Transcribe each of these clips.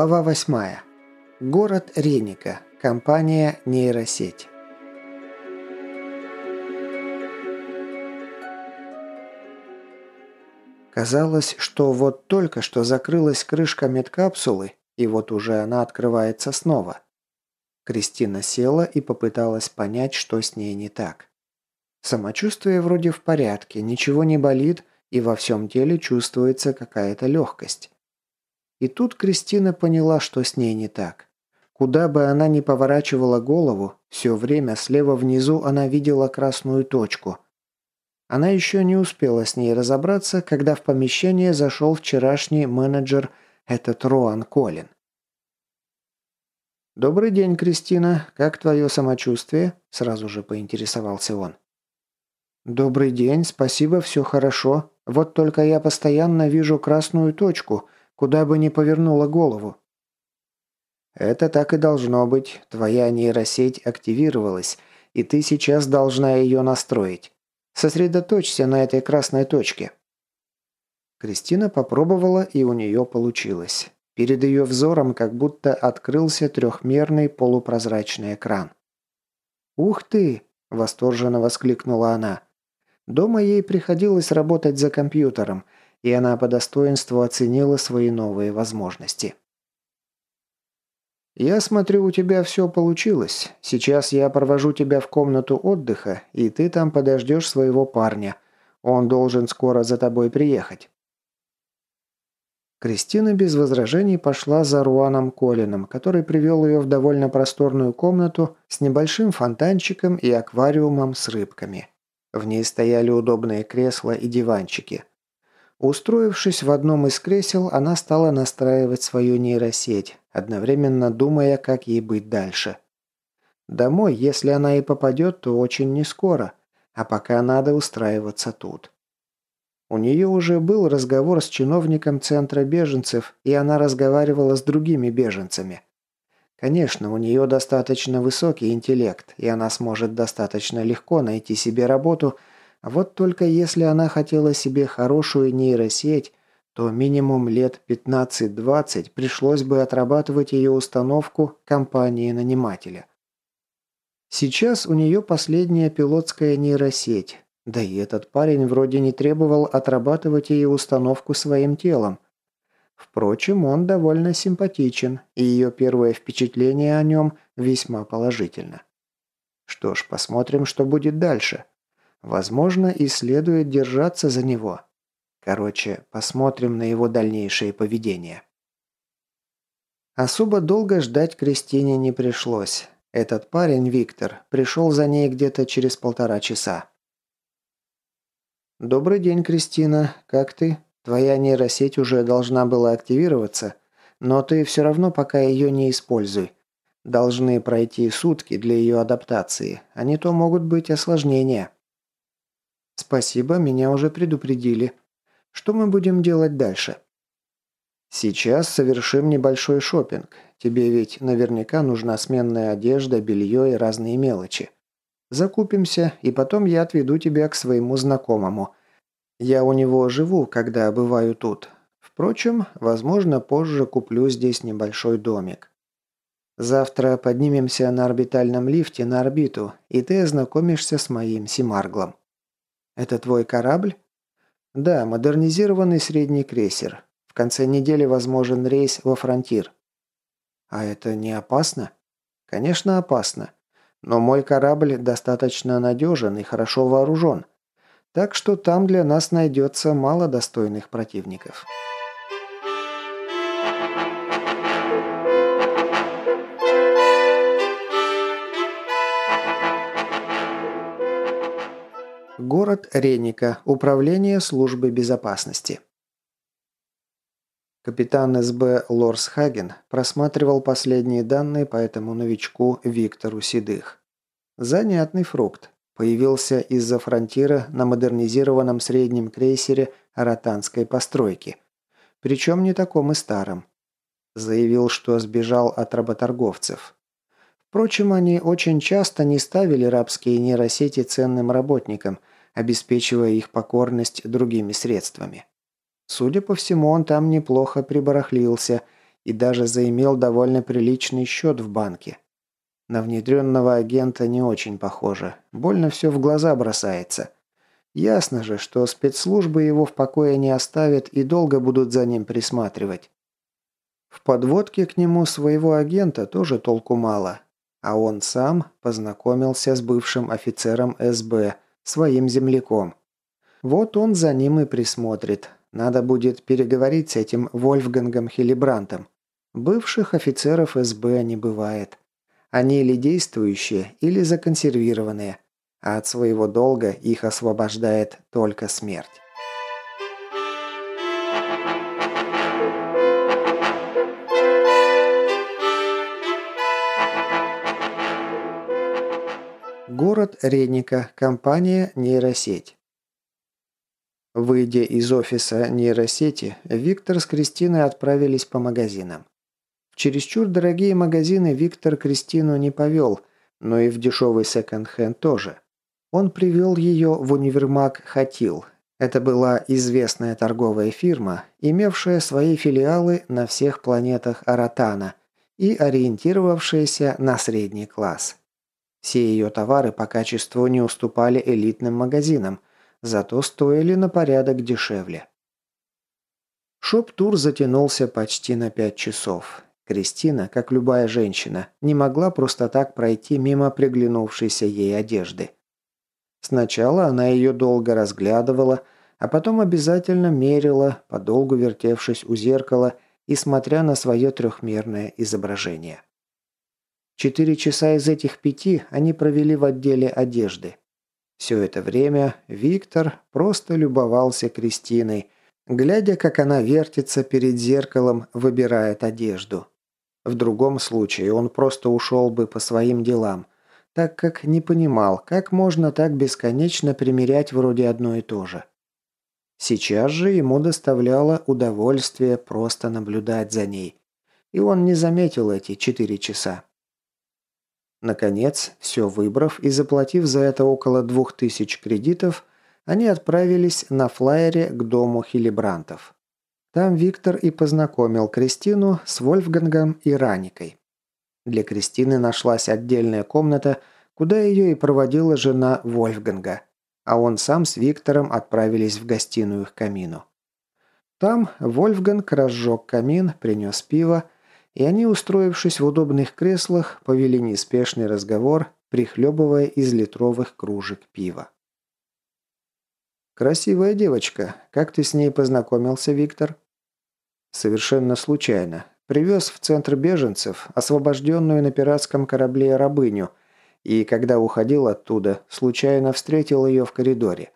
Глава 8. Город Реника. Компания «Нейросеть». Казалось, что вот только что закрылась крышка медкапсулы, и вот уже она открывается снова. Кристина села и попыталась понять, что с ней не так. Самочувствие вроде в порядке, ничего не болит, и во всем теле чувствуется какая-то легкость. И тут Кристина поняла, что с ней не так. Куда бы она ни поворачивала голову, все время слева внизу она видела красную точку. Она еще не успела с ней разобраться, когда в помещение зашел вчерашний менеджер, этот Роан Колин. «Добрый день, Кристина. Как твое самочувствие?» – сразу же поинтересовался он. «Добрый день, спасибо, все хорошо. Вот только я постоянно вижу красную точку – куда бы ни повернула голову. Это так и должно быть. Твоя нейросеть активировалась, и ты сейчас должна ее настроить. Сосредоточься на этой красной точке. Кристина попробовала, и у нее получилось. Перед ее взором как будто открылся трехмерный полупрозрачный экран. «Ух ты!» – восторженно воскликнула она. Дома ей приходилось работать за компьютером – и она по достоинству оценила свои новые возможности. «Я смотрю, у тебя все получилось. Сейчас я провожу тебя в комнату отдыха, и ты там подождешь своего парня. Он должен скоро за тобой приехать». Кристина без возражений пошла за Руаном Колином, который привел ее в довольно просторную комнату с небольшим фонтанчиком и аквариумом с рыбками. В ней стояли удобные кресла и диванчики. Устроившись в одном из кресел, она стала настраивать свою нейросеть, одновременно думая, как ей быть дальше. Домой, если она и попадет, то очень не скоро, а пока надо устраиваться тут. У нее уже был разговор с чиновником Центра беженцев, и она разговаривала с другими беженцами. Конечно, у нее достаточно высокий интеллект, и она сможет достаточно легко найти себе работу – вот только если она хотела себе хорошую нейросеть, то минимум лет 15-20 пришлось бы отрабатывать ее установку компании-нанимателя. Сейчас у нее последняя пилотская нейросеть, да и этот парень вроде не требовал отрабатывать ее установку своим телом. Впрочем, он довольно симпатичен, и ее первое впечатление о нем весьма положительно. Что ж, посмотрим, что будет дальше. Возможно, и следует держаться за него. Короче, посмотрим на его дальнейшее поведение. Особо долго ждать Кристине не пришлось. Этот парень, Виктор, пришел за ней где-то через полтора часа. «Добрый день, Кристина. Как ты? Твоя нейросеть уже должна была активироваться, но ты все равно пока ее не используй. Должны пройти сутки для ее адаптации, а не то могут быть осложнения». «Спасибо, меня уже предупредили. Что мы будем делать дальше?» «Сейчас совершим небольшой шопинг. Тебе ведь наверняка нужна сменная одежда, белье и разные мелочи. Закупимся, и потом я отведу тебя к своему знакомому. Я у него живу, когда бываю тут. Впрочем, возможно, позже куплю здесь небольшой домик. Завтра поднимемся на орбитальном лифте на орбиту, и ты ознакомишься с моим Симарглом. «Это твой корабль?» «Да, модернизированный средний крейсер. В конце недели возможен рейс во Фронтир». «А это не опасно?» «Конечно, опасно. Но мой корабль достаточно надежен и хорошо вооружен. Так что там для нас найдется мало достойных противников». Город Реника. Управление службы безопасности. Капитан СБ Лорс Хаген просматривал последние данные по этому новичку Виктору Седых. Занятный фрукт. Появился из-за фронтира на модернизированном среднем крейсере ротанской постройки. Причем не таком и старом. Заявил, что сбежал от работорговцев. Впрочем, они очень часто не ставили рабские нейросети ценным работникам – обеспечивая их покорность другими средствами. Судя по всему, он там неплохо прибарахлился, и даже заимел довольно приличный счет в банке. На внедренного агента не очень похоже. Больно все в глаза бросается. Ясно же, что спецслужбы его в покое не оставят и долго будут за ним присматривать. В подводке к нему своего агента тоже толку мало. А он сам познакомился с бывшим офицером СБ, своим земляком. Вот он за ним и присмотрит. Надо будет переговорить с этим Вольфгангом Хилибрантом. Бывших офицеров СБ не бывает. Они или действующие, или законсервированные. А от своего долга их освобождает только смерть. Город Реника, компания «Нейросеть». Выйдя из офиса нейросети, Виктор с Кристиной отправились по магазинам. В чересчур дорогие магазины Виктор Кристину не повел, но и в дешевый секонд-хенд тоже. Он привел ее в универмаг «Хатил». Это была известная торговая фирма, имевшая свои филиалы на всех планетах Аратана и ориентировавшаяся на средний класс. Все ее товары по качеству не уступали элитным магазинам, зато стоили на порядок дешевле. Шоп-тур затянулся почти на пять часов. Кристина, как любая женщина, не могла просто так пройти мимо приглянувшейся ей одежды. Сначала она ее долго разглядывала, а потом обязательно мерила, подолгу вертевшись у зеркала и смотря на свое трехмерное изображение. Четыре часа из этих пяти они провели в отделе одежды. Все это время Виктор просто любовался Кристиной, глядя, как она вертится перед зеркалом, выбирает одежду. В другом случае он просто ушел бы по своим делам, так как не понимал, как можно так бесконечно примерять вроде одно и то же. Сейчас же ему доставляло удовольствие просто наблюдать за ней. И он не заметил эти четыре часа. Наконец, все выбрав и заплатив за это около двух тысяч кредитов, они отправились на флайере к дому Хилибрантов. Там Виктор и познакомил Кристину с Вольфгангом и Раникой. Для Кристины нашлась отдельная комната, куда ее и проводила жена Вольфганга, а он сам с Виктором отправились в гостиную к камину. Там Вольфганг разжег камин, принес пиво, и они, устроившись в удобных креслах, повели неспешный разговор, прихлебывая из литровых кружек пива. «Красивая девочка. Как ты с ней познакомился, Виктор?» «Совершенно случайно. Привез в центр беженцев освобожденную на пиратском корабле рабыню, и когда уходил оттуда, случайно встретил ее в коридоре.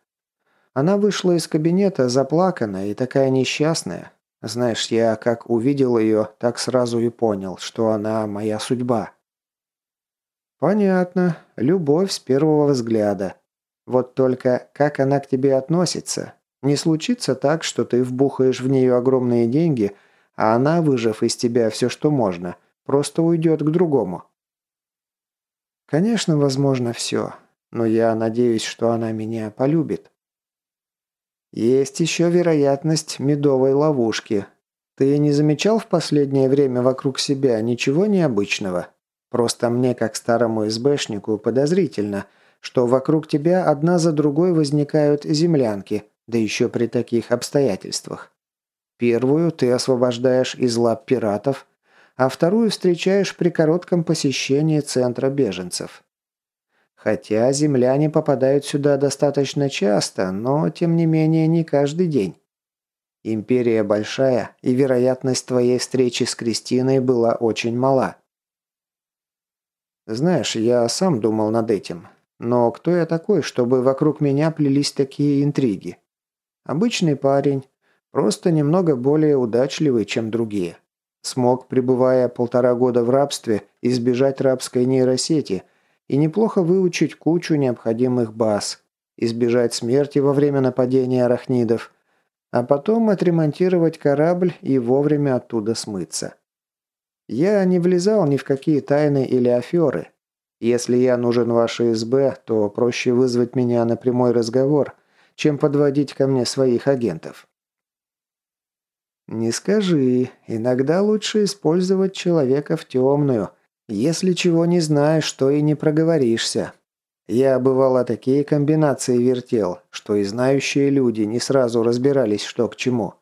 Она вышла из кабинета заплаканная и такая несчастная, знаешь, я как увидел ее, так сразу и понял, что она моя судьба. Понятно. Любовь с первого взгляда. Вот только как она к тебе относится? Не случится так, что ты вбухаешь в нее огромные деньги, а она, выжив из тебя все, что можно, просто уйдет к другому. Конечно, возможно все, но я надеюсь, что она меня полюбит. Есть еще вероятность медовой ловушки. Ты не замечал в последнее время вокруг себя ничего необычного? Просто мне, как старому СБшнику, подозрительно, что вокруг тебя одна за другой возникают землянки, да еще при таких обстоятельствах. Первую ты освобождаешь из лап пиратов, а вторую встречаешь при коротком посещении центра беженцев. Хотя земляне попадают сюда достаточно часто, но тем не менее не каждый день. Империя большая, и вероятность твоей встречи с Кристиной была очень мала. Знаешь, я сам думал над этим. Но кто я такой, чтобы вокруг меня плелись такие интриги? Обычный парень, просто немного более удачливый, чем другие. Смог, пребывая полтора года в рабстве, избежать рабской нейросети – и неплохо выучить кучу необходимых баз, избежать смерти во время нападения арахнидов, а потом отремонтировать корабль и вовремя оттуда смыться. Я не влезал ни в какие тайны или аферы. Если я нужен вашей СБ, то проще вызвать меня на прямой разговор, чем подводить ко мне своих агентов. Не скажи. Иногда лучше использовать человека в темную. Если чего не знаешь, то и не проговоришься. Я, бывало, такие комбинации вертел, что и знающие люди не сразу разбирались, что к чему.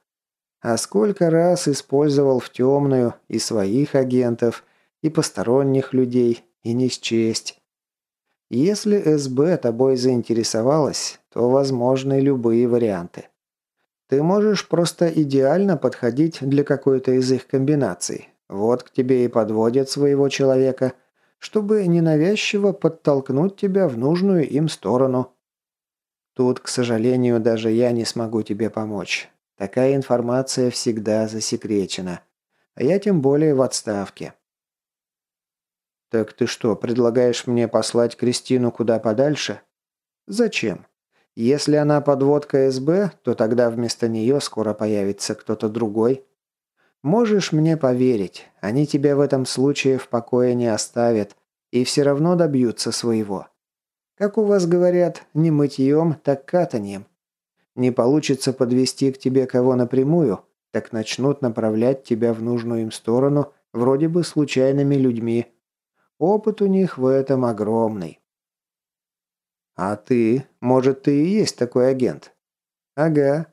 А сколько раз использовал в темную и своих агентов, и посторонних людей, и не счесть. Если СБ тобой заинтересовалась, то возможны любые варианты. Ты можешь просто идеально подходить для какой-то из их комбинаций. Вот к тебе и подводят своего человека, чтобы ненавязчиво подтолкнуть тебя в нужную им сторону. Тут, к сожалению, даже я не смогу тебе помочь. Такая информация всегда засекречена. А я тем более в отставке. «Так ты что, предлагаешь мне послать Кристину куда подальше?» «Зачем? Если она подводка СБ, то тогда вместо нее скоро появится кто-то другой. Можешь мне поверить, они тебя в этом случае в покое не оставят и все равно добьются своего. Как у вас говорят, не мытьем, так катанием. Не получится подвести к тебе кого напрямую, так начнут направлять тебя в нужную им сторону, вроде бы случайными людьми, Опыт у них в этом огромный. А ты? Может, ты и есть такой агент? Ага.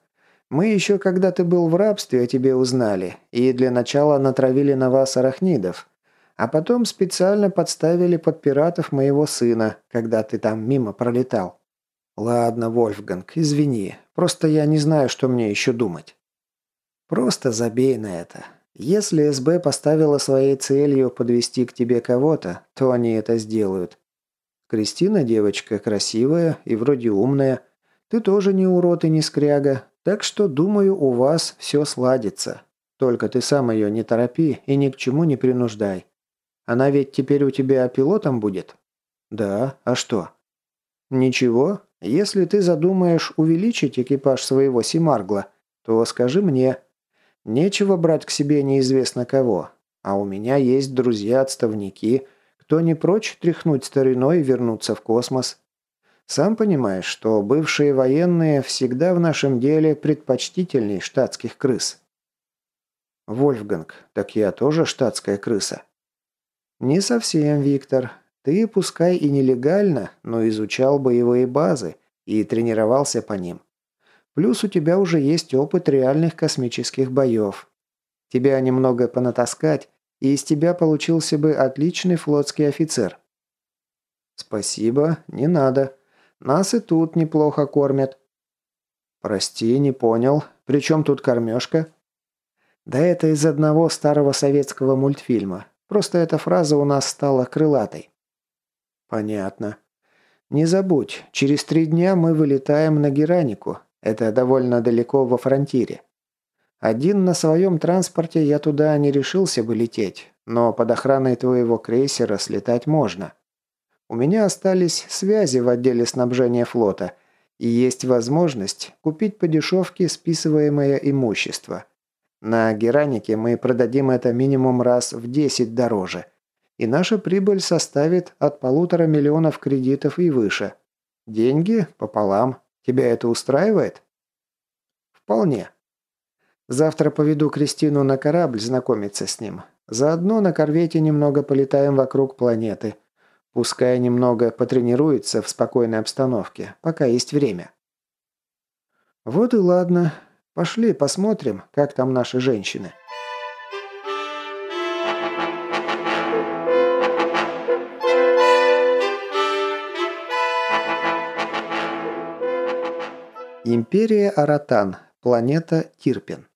Мы еще когда ты был в рабстве о тебе узнали, и для начала натравили на вас арахнидов, а потом специально подставили под пиратов моего сына, когда ты там мимо пролетал. Ладно, Вольфганг, извини, просто я не знаю, что мне еще думать. Просто забей на это. Если СБ поставила своей целью подвести к тебе кого-то, то они это сделают. Кристина девочка красивая и вроде умная. Ты тоже не урод и не скряга, так что, думаю, у вас все сладится. Только ты сам ее не торопи и ни к чему не принуждай. Она ведь теперь у тебя пилотом будет? Да, а что? Ничего, если ты задумаешь увеличить экипаж своего Симаргла, то скажи мне, Нечего брать к себе неизвестно кого. А у меня есть друзья-отставники, кто не прочь тряхнуть стариной и вернуться в космос. Сам понимаешь, что бывшие военные всегда в нашем деле предпочтительней штатских крыс. Вольфганг, так я тоже штатская крыса. Не совсем, Виктор. Ты, пускай и нелегально, но изучал боевые базы и тренировался по ним. Плюс у тебя уже есть опыт реальных космических боев. Тебя немного понатаскать, и из тебя получился бы отличный флотский офицер. Спасибо, не надо. Нас и тут неплохо кормят. Прости, не понял. При чем тут кормежка? Да это из одного старого советского мультфильма. Просто эта фраза у нас стала крылатой. Понятно. Не забудь, через три дня мы вылетаем на Геранику, это довольно далеко во фронтире. Один на своем транспорте я туда не решился бы лететь, но под охраной твоего крейсера слетать можно. У меня остались связи в отделе снабжения флота, и есть возможность купить по дешевке списываемое имущество. На Геранике мы продадим это минимум раз в 10 дороже, и наша прибыль составит от полутора миллионов кредитов и выше. Деньги пополам, Тебя это устраивает?» «Вполне. Завтра поведу Кристину на корабль знакомиться с ним. Заодно на корвете немного полетаем вокруг планеты. Пускай немного потренируется в спокойной обстановке, пока есть время». «Вот и ладно. Пошли посмотрим, как там наши женщины». Империя Аратан. Планета Тирпин.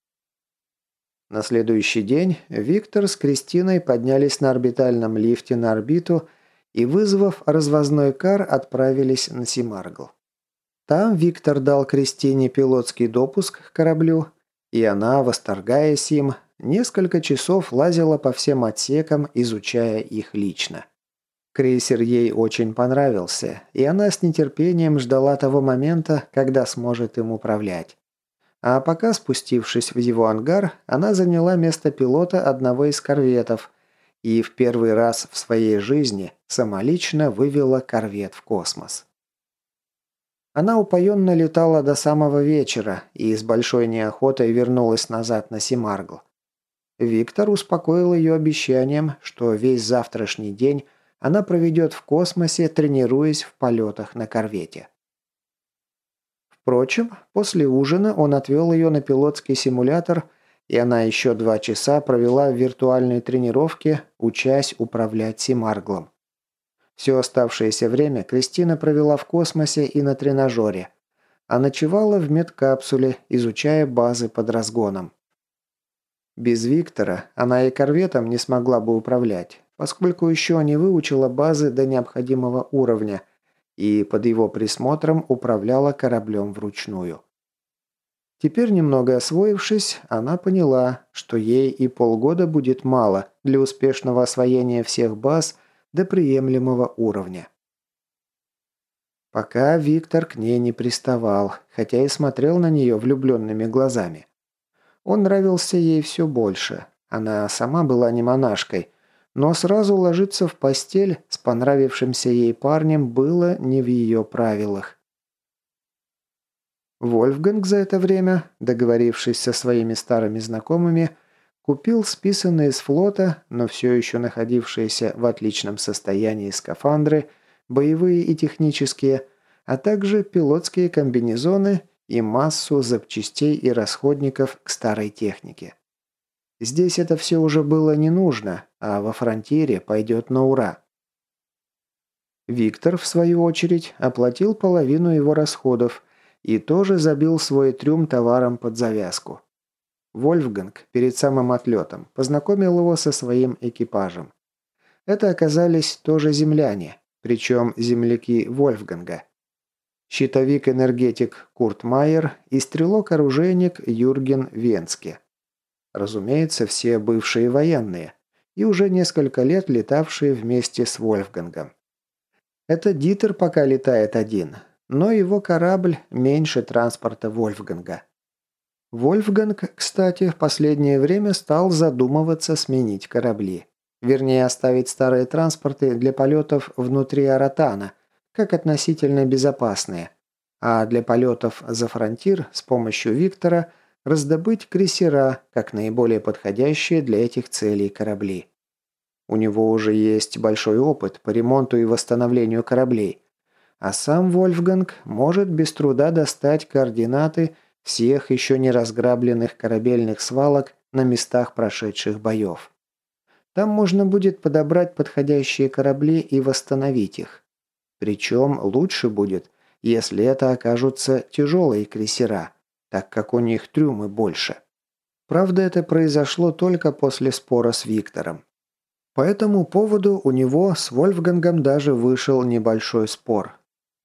На следующий день Виктор с Кристиной поднялись на орбитальном лифте на орбиту и, вызвав развозной кар, отправились на Симаргл. Там Виктор дал Кристине пилотский допуск к кораблю, и она, восторгаясь им, несколько часов лазила по всем отсекам, изучая их лично. Крейсер ей очень понравился, и она с нетерпением ждала того момента, когда сможет им управлять. А пока, спустившись в его ангар, она заняла место пилота одного из корветов и в первый раз в своей жизни самолично вывела корвет в космос. Она упоенно летала до самого вечера и с большой неохотой вернулась назад на Семаргл. Виктор успокоил ее обещанием, что весь завтрашний день она проведет в космосе, тренируясь в полетах на корвете. Впрочем, после ужина он отвел ее на пилотский симулятор, и она еще два часа провела в виртуальной тренировке, учась управлять Семарглом. Все оставшееся время Кристина провела в космосе и на тренажере, а ночевала в медкапсуле, изучая базы под разгоном. Без Виктора она и корветом не смогла бы управлять, поскольку еще не выучила базы до необходимого уровня и под его присмотром управляла кораблем вручную. Теперь, немного освоившись, она поняла, что ей и полгода будет мало для успешного освоения всех баз до приемлемого уровня. Пока Виктор к ней не приставал, хотя и смотрел на нее влюбленными глазами. Он нравился ей все больше. Она сама была не монашкой, но сразу ложиться в постель с понравившимся ей парнем было не в ее правилах. Вольфганг за это время, договорившись со своими старыми знакомыми, Купил списанные с флота, но все еще находившиеся в отличном состоянии скафандры, боевые и технические, а также пилотские комбинезоны и массу запчастей и расходников к старой технике. Здесь это все уже было не нужно, а во фронтире пойдет на ура. Виктор, в свою очередь, оплатил половину его расходов и тоже забил свой трюм товаром под завязку. Вольфганг перед самым отлетом познакомил его со своим экипажем. Это оказались тоже земляне, причем земляки Вольфганга. Щитовик-энергетик Курт Майер и стрелок-оружейник Юрген Венске. Разумеется, все бывшие военные и уже несколько лет летавшие вместе с Вольфгангом. Это Дитер пока летает один, но его корабль меньше транспорта Вольфганга. Вольфганг, кстати, в последнее время стал задумываться сменить корабли. Вернее, оставить старые транспорты для полетов внутри Аратана, как относительно безопасные, а для полетов за фронтир с помощью Виктора раздобыть крейсера, как наиболее подходящие для этих целей корабли. У него уже есть большой опыт по ремонту и восстановлению кораблей, а сам Вольфганг может без труда достать координаты всех еще не разграбленных корабельных свалок на местах прошедших боев. Там можно будет подобрать подходящие корабли и восстановить их. Причем лучше будет, если это окажутся тяжелые крейсера, так как у них трюмы больше. Правда, это произошло только после спора с Виктором. По этому поводу у него с Вольфгангом даже вышел небольшой спор.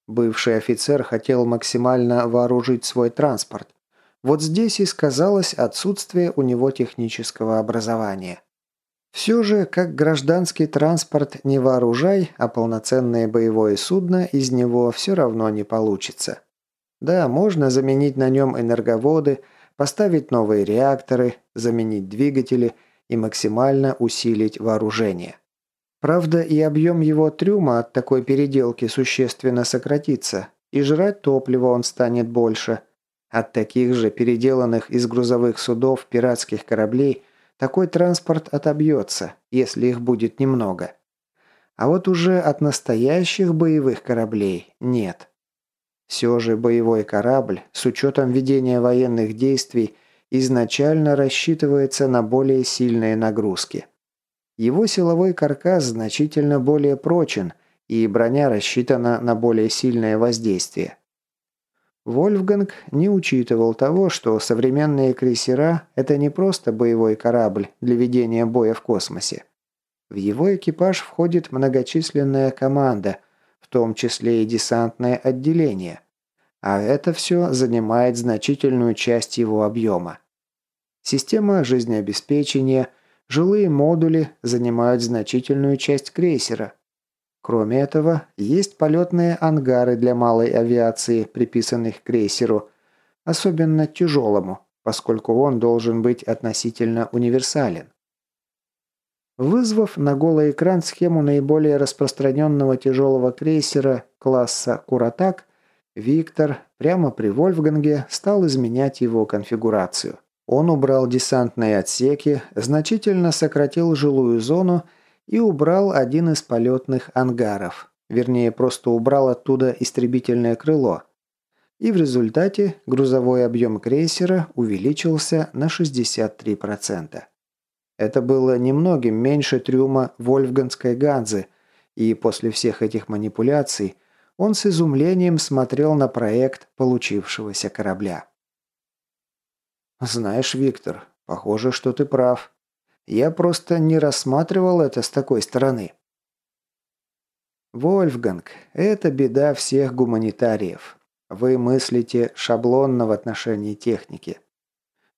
Бывший офицер хотел максимально вооружить свой транспорт. Вот здесь и сказалось отсутствие у него технического образования. Все же, как гражданский транспорт не вооружай, а полноценное боевое судно из него все равно не получится. Да, можно заменить на нем энерговоды, поставить новые реакторы, заменить двигатели и максимально усилить вооружение. Правда, и объем его трюма от такой переделки существенно сократится, и жрать топливо он станет больше. От таких же переделанных из грузовых судов пиратских кораблей такой транспорт отобьется, если их будет немного. А вот уже от настоящих боевых кораблей нет. Все же боевой корабль, с учетом ведения военных действий, изначально рассчитывается на более сильные нагрузки. Его силовой каркас значительно более прочен, и броня рассчитана на более сильное воздействие. Вольфганг не учитывал того, что современные крейсера – это не просто боевой корабль для ведения боя в космосе. В его экипаж входит многочисленная команда, в том числе и десантное отделение. А это все занимает значительную часть его объема. Система жизнеобеспечения – Жилые модули занимают значительную часть крейсера. Кроме этого, есть полетные ангары для малой авиации, приписанных крейсеру, особенно тяжелому, поскольку он должен быть относительно универсален. Вызвав на голый экран схему наиболее распространенного тяжелого крейсера класса «Куратак», Виктор прямо при Вольфганге стал изменять его конфигурацию. Он убрал десантные отсеки, значительно сократил жилую зону и убрал один из полетных ангаров. Вернее, просто убрал оттуда истребительное крыло. И в результате грузовой объем крейсера увеличился на 63%. Это было немногим меньше трюма Вольфганской Ганзы, и после всех этих манипуляций он с изумлением смотрел на проект получившегося корабля. «Знаешь, Виктор, похоже, что ты прав. Я просто не рассматривал это с такой стороны». «Вольфганг – это беда всех гуманитариев. Вы мыслите шаблонно в отношении техники.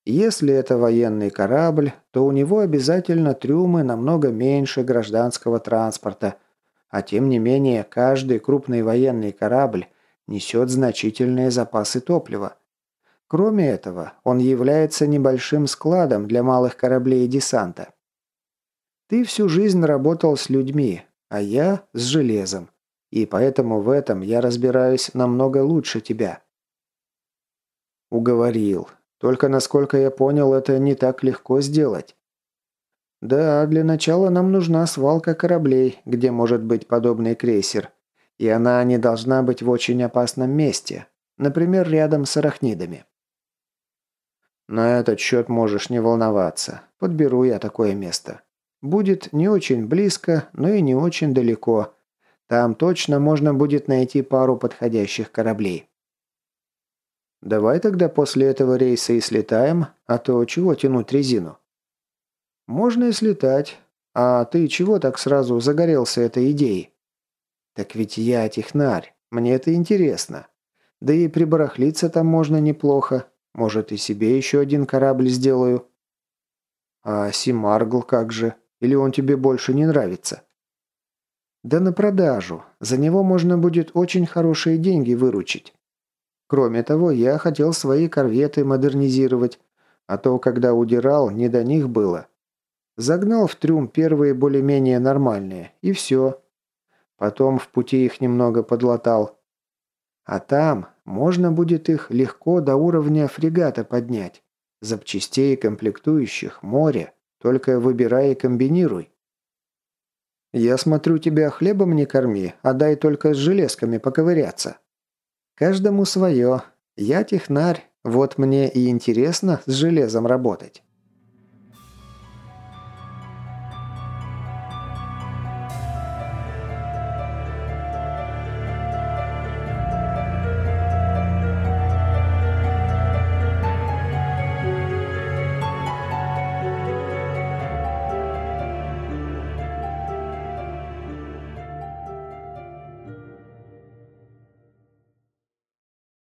Если это военный корабль, то у него обязательно трюмы намного меньше гражданского транспорта, а тем не менее каждый крупный военный корабль несет значительные запасы топлива. Кроме этого, он является небольшим складом для малых кораблей десанта. Ты всю жизнь работал с людьми, а я с железом. И поэтому в этом я разбираюсь намного лучше тебя. Уговорил. Только, насколько я понял, это не так легко сделать. Да, для начала нам нужна свалка кораблей, где может быть подобный крейсер. И она не должна быть в очень опасном месте. Например, рядом с арахнидами. На этот счет можешь не волноваться. Подберу я такое место. Будет не очень близко, но и не очень далеко. Там точно можно будет найти пару подходящих кораблей. Давай тогда после этого рейса и слетаем, а то чего тянуть резину? Можно и слетать. А ты чего так сразу загорелся этой идеей? Так ведь я технарь, мне это интересно. Да и прибарахлиться там можно неплохо. Может, и себе еще один корабль сделаю. А Симаргл как же? Или он тебе больше не нравится? Да на продажу. За него можно будет очень хорошие деньги выручить. Кроме того, я хотел свои корветы модернизировать, а то, когда удирал, не до них было. Загнал в трюм первые более-менее нормальные, и все. Потом в пути их немного подлатал. А там можно будет их легко до уровня фрегата поднять. Запчастей и комплектующих море, только выбирай и комбинируй. Я смотрю, тебя хлебом не корми, а дай только с железками поковыряться. Каждому свое. Я технарь, вот мне и интересно с железом работать.